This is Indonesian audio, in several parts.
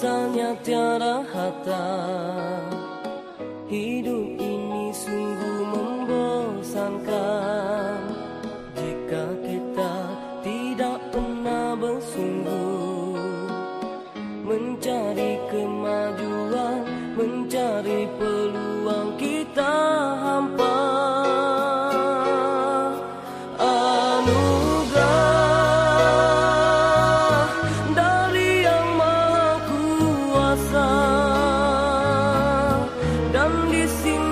rasanya tiada harta. Hidup ini sungguh membosankan. Jika kita tidak pernah bersungguh Mencari kemajuan Mencari peluang kita hampa. Anugerah onde se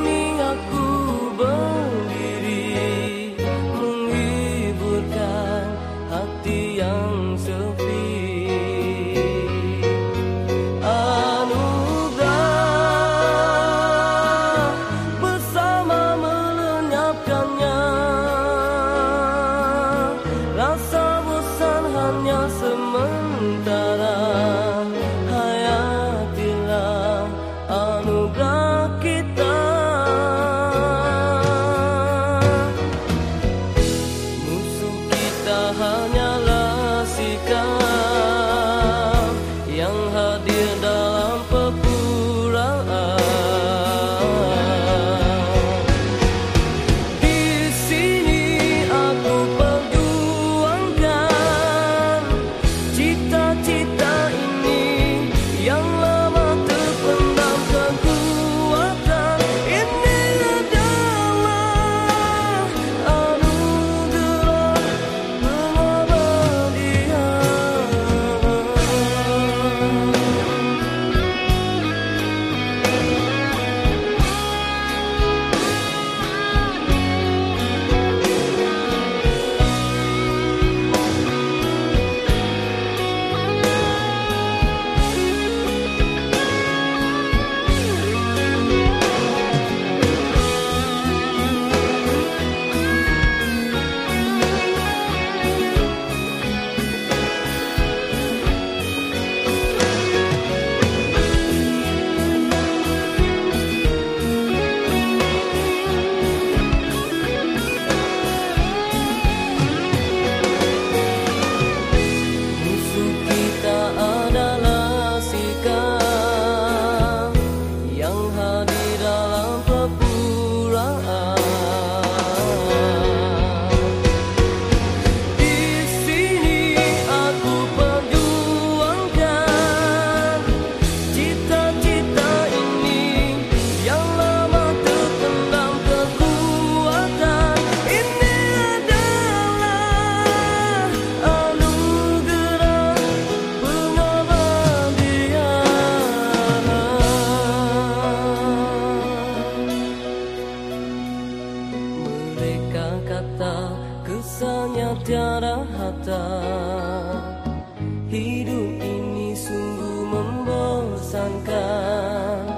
Hidup ini sungguh membosankan.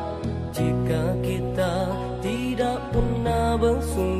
Jika kita tidak pernah bersungguh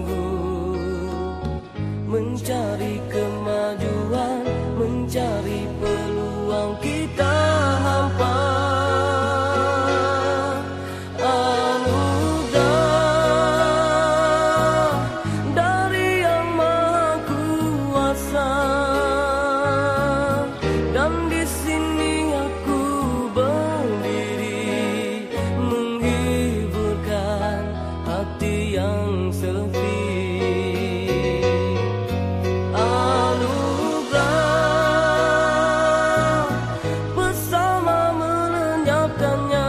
yang sepi Anugerah bersama melenyapkannya